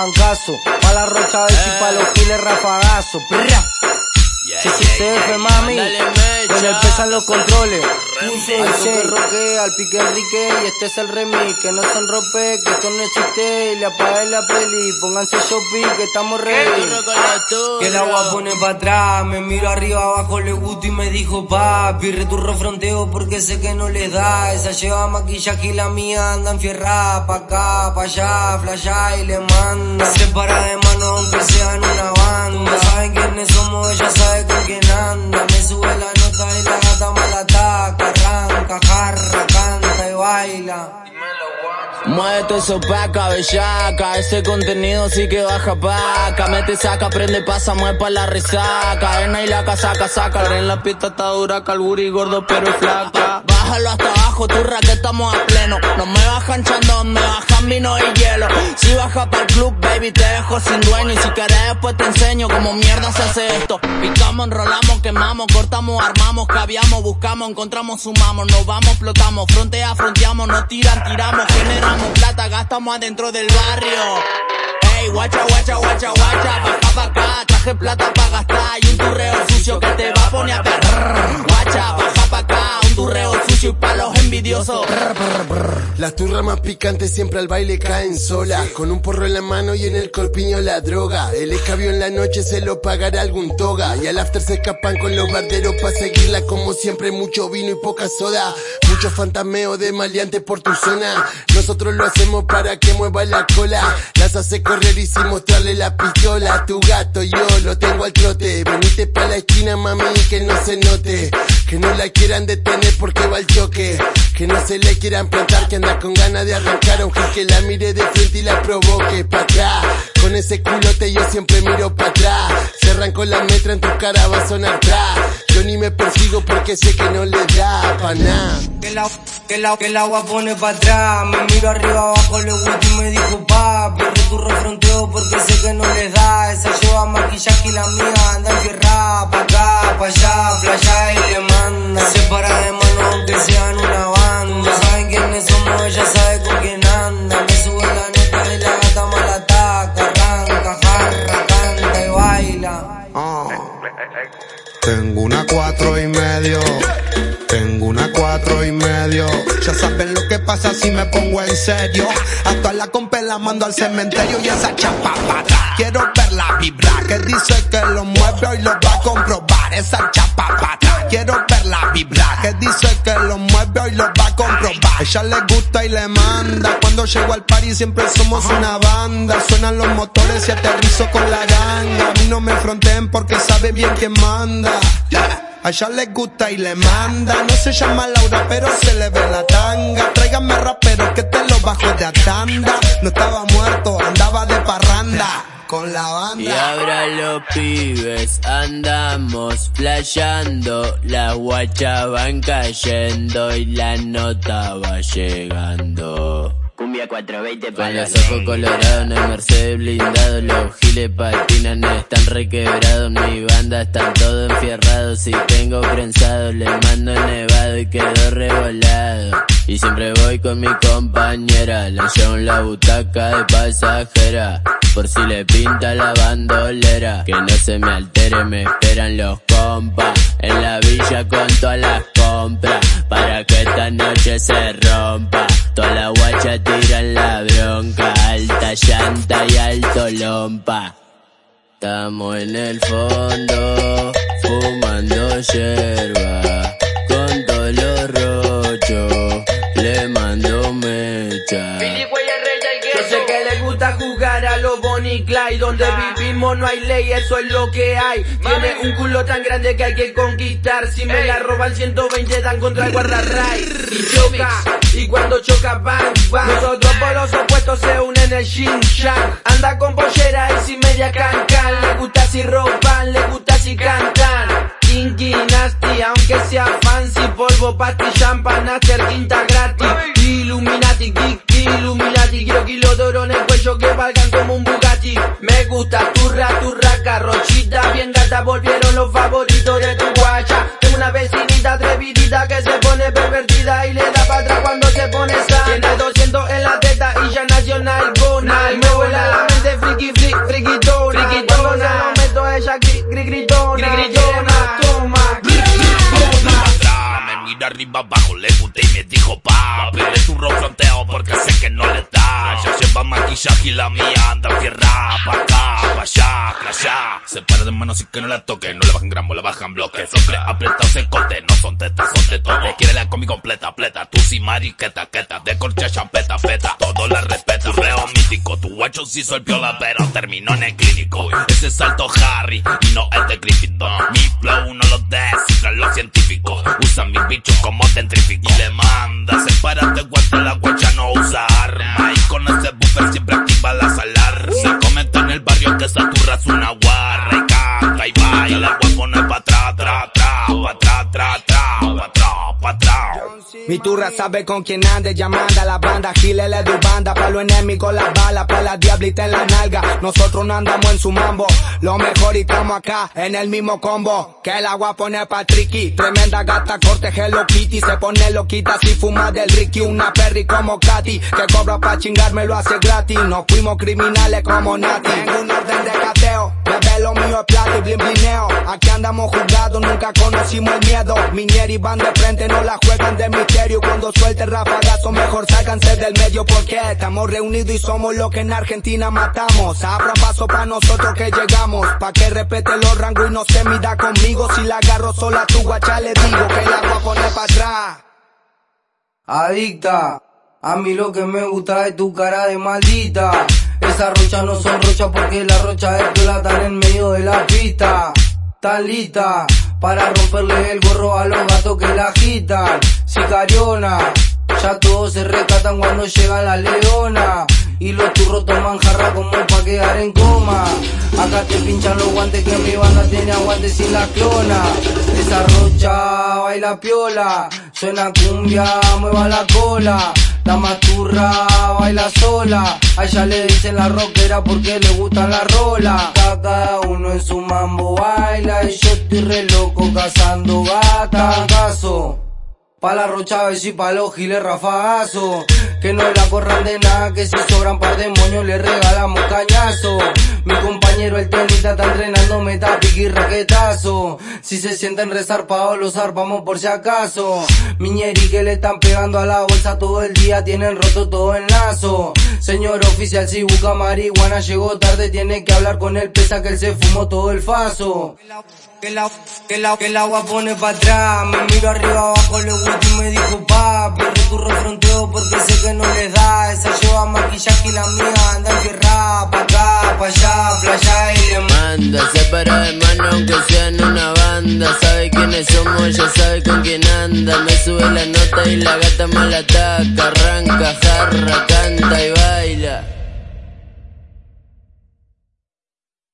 hagan caso. Pa' la rocha de y pa' los giles rafagazo. CCTF, mami. Con el pesan los controles. Al que roque, al pique Enrique. Y este es el remix. Que no son rope, que esto no existe. Y le apagué la peli. Pónganse shopping, que estamos ready. Que el agua pone para atrás. Me miro arriba, abajo, le gusto y me dijo papi. Returro fronteo porque sé que no le da. Esa lleva maquillaje y la mía anda enfierrada. Pa' acá, pa' allá, flasha y le manda. Se para de mano aunque sea en una banda. Saben quiénes somos, ella sabe con quién anda. Me sube la nota y la gata me la ataca. Arranca, jarra, canta y baila. Muévete eso paca, bellaca, ese contenido sí que baja paca. Mete, saca, prende, pasa, mueve pa' la resaca. En ahí la casaca, saca. En la pista está dura, calburi gordo pero flaca. Bájalo hasta abajo, turra que estamos a pleno. No me bajan chandón, me bajan vino y hielo. Si baja para el club, baby, te dejo sin dueño. Y si querés después te enseño cómo mierda se hace esto. Picamos, enrolamos, quemamos, cortamos, armamos, caviamos, buscamos, encontramos, sumamos. Nos vamos, explotamos, frontea, fronteamos, nos tiran, tiramos, generamos plata, gastamos adentro del barrio. Ey, guacha, guacha, guacha, guacha, baja pa' acá, traje plata pa' gastar y un turreo sucio que te va a poner a perder. Guacha, baja pa' acá, un turreo y pa' los envidiosos. Las turras más picantes siempre al baile caen solas, con un porro en la mano y en el corpiño la droga. El escabio en la noche se lo pagará algún toga, y al after se escapan con los barderos pa' seguirla como siempre, mucho vino y poca soda. Mucho fantameo de maleante por tu zona, nosotros lo hacemos para que mueva la cola. Las hace correr y sin mostrarle la pistola. Tu gato yo lo tengo al trote, venite pa' la esquina mami que no se note. Que no la quieran detener porque va al Que no se le quieran plantar, que anda con ganas de arrancar a un que la mire de frente y la provoque pa' atrás. Con ese culote yo siempre miro pa' atrás. Se arrancó la metra en tu cara va a sonar atrás. Yo ni me persigo porque sé que no le da pa' nada. Que la, que la, que el agua pone pa' atrás. Me miro arriba, abajo, le gusto y me dijo papi. Returro fronteo porque sé que no le da. Esa lleva maquillaje y la mía anda enfierrada. Pa' acá, pa' allá, playa y le manda. Tengo una cuatro y medio. Tengo una cuatro y medio. Ya saben lo que pasa si me pongo en serio. Hasta la compa la mando al cementerio y esa chapa pa' atrás. Quiero verla vibrar. Que dice que lo mueve hoy lo va a comprobar. Esa chapa Ella le gusta y le manda. Cuando llego al party siempre somos una banda. Suenan los motores y aterrizo con la ganga. A mí no me fronteen porque sabe bien quién manda. A ella le gusta y le manda. No se llama Laura, pero se le ve la tanga. Tráigame rapero que te lo bajo de atanda. No estaba muerto, andaba de parranda. Con la banda. Y ahora los pibes andamos flasheando, las guachas van cayendo y la nota va llegando. Cumbia 420 Con para los ojos colorados en el Mercedes blindado, los giles patinan están requebrados, mi banda están todos enfierrados, si tengo prensado le mando nevado y quedo revolado. Y siempre voy con mi compañera, la llevo en la butaca de pasajera, por si le pinta la bandolera, que no se me altere, me esperan los compas, en la villa con todas las compras, para que esta noche se rompa, toda la guacha tiran la bronca, alta llanta y alto lompa. Estamos en el fondo, fumando yerba, Clyde Donde vivimos no hay ley, eso es lo que hay. Tiene un culo tan grande que hay que conquistar. Si me la roban 120 dan contra el guardarray Y choca, y cuando choca bang bang Nosotros por los opuestos se unen el Shin Shang Anda con pollera y sin media can can Le gusta si roban, le gusta si cantan. Kinky nasty, aunque sea fancy Polvo, pasti, champán, quinta gratis Illuminati, geek, Illuminati Quiero kilos de oro en el cuello que valgan como un Bugatti. Me gusta tu raca, rochita Bien gata, volvieron los favoritos de tu guacha. Tengo una vecinita atrevidita que se pone pervertida Y le da para atrás cuando se pone sana Tiene 200 en la teta y ya nacional gona Y me vuela la mente friki, friki, frikitona Cuando se lo meto a ella, gri, gri, gritona. Gri, gritona, toma, gritona. Me mira arriba abajo, le puté que no la toque, no le bajan gramo, le bajan bloques. Siempre apretado se corte, no son tetas, son tetones. Quiere la comi completa, pleta, tú si mariqueta, queta, de corcha champeta, peta, todo la respeta. Reo mítico, tu guacho hizo el piola, pero terminó en el clínico. Ese salto Harry y no es de Gryffindor. Mi flow no lo descifra los científicos. Usan mis bichos como dentrífico. Mi turra sabe con quién ande, llamando a la banda, giles le doy banda, pa' los enemigos las balas, pa' la diablita en la nalga, nosotros no andamos en su mambo, lo mejor y estamos acá, en el mismo combo, que el agua pone pa' tricky, tremenda gata, corte Hello Kitty, se pone loquita si fuma del Ricky, una perry como Katy, que cobra pa' chingarme lo hace gratis, no fuimos criminales como Nati, tengo un orden de cateo, bebé lo mío es plata y blin blineo, aquí andamos jugados, nunca conocimos el miedo, Minieri van de frente, no la juegan de misterio, cuando suelte rafagazo mejor sácanse del medio porque estamos reunidos y somos lo que en Argentina matamos. Abra paso pa' nosotros que llegamos, pa' que respete los rangos y no se mida conmigo. Si la agarro sola tu guacha le digo que la voy a poner pa' atrás. Adicta, a mí lo que me gusta es tu cara de maldita. Esas rochas no son rochas porque la rocha es plata en medio de la pista. Tan lista para romperle el gorro a los gatos que la agitan. Sicariona, ya todos se recatan cuando llega la leona. Y los turros toman jarra como pa' quedar en coma. Acá te pinchan los guantes que mi banda tiene aguantes sin la clona. Esa rocha baila piola, suena cumbia, mueva la cola. La maturra baila sola, a ella le dicen la rockera porque le gustan la rola. Cada uno en su mambo baila y yo estoy re loco cazando gata. Pa' la rocha y pa' los giles rafagazo. Que no la corran de nada, que si sobran par de le regalamos cañazo. Mi compañero el tenista está entrenando metapic y raquetazo. Si se sienten resarpados, los zarpamos por si acaso. Miñeri que le están pegando a la bolsa todo el día, tienen roto todo el lazo. Señor oficial, si busca marihuana, llegó tarde, tiene que hablar con él, pesa que él se fumó todo el faso. Que la, que la, que el agua pone para atrás, me miro arriba abajo, le gusta y me dijo papi, recurro fronteo porque sé que no les da, esa lleva maquillaje y la mía anda tierra, pa' acá, pa' allá, playa y le manda, se para de mano aunque sea en una banda, sabe quiénes somos, ya sabe con quién anda, me sube la nota y la gata me la ataca, arranca, jarra, canta y va